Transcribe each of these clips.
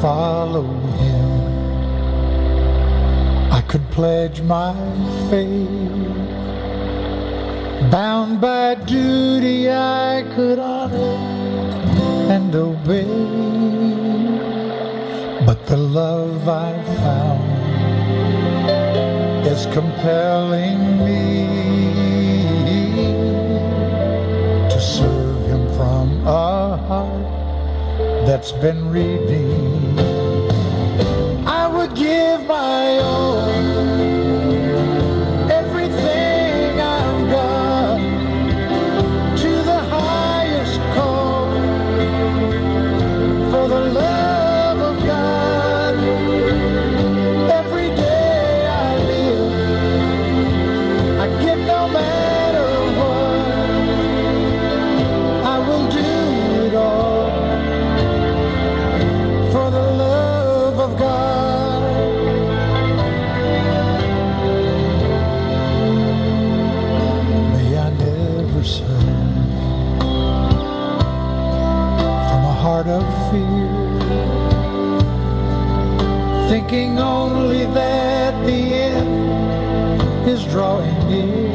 follow him. I could pledge my faith. Bound by duty, I could honor and obey. But the love I found is compelling me. that's been redeemed. heart of fear, thinking only that the end is drawing near.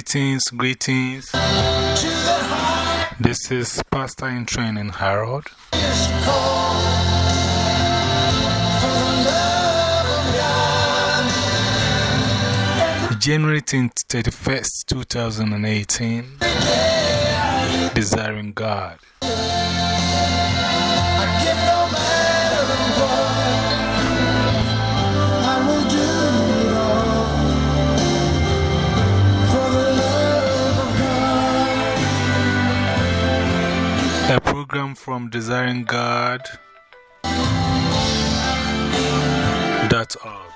Greetings, greetings. This is Pastor in Training Harold. January 31st, 2018. Desiring God. program from desiringgod.org.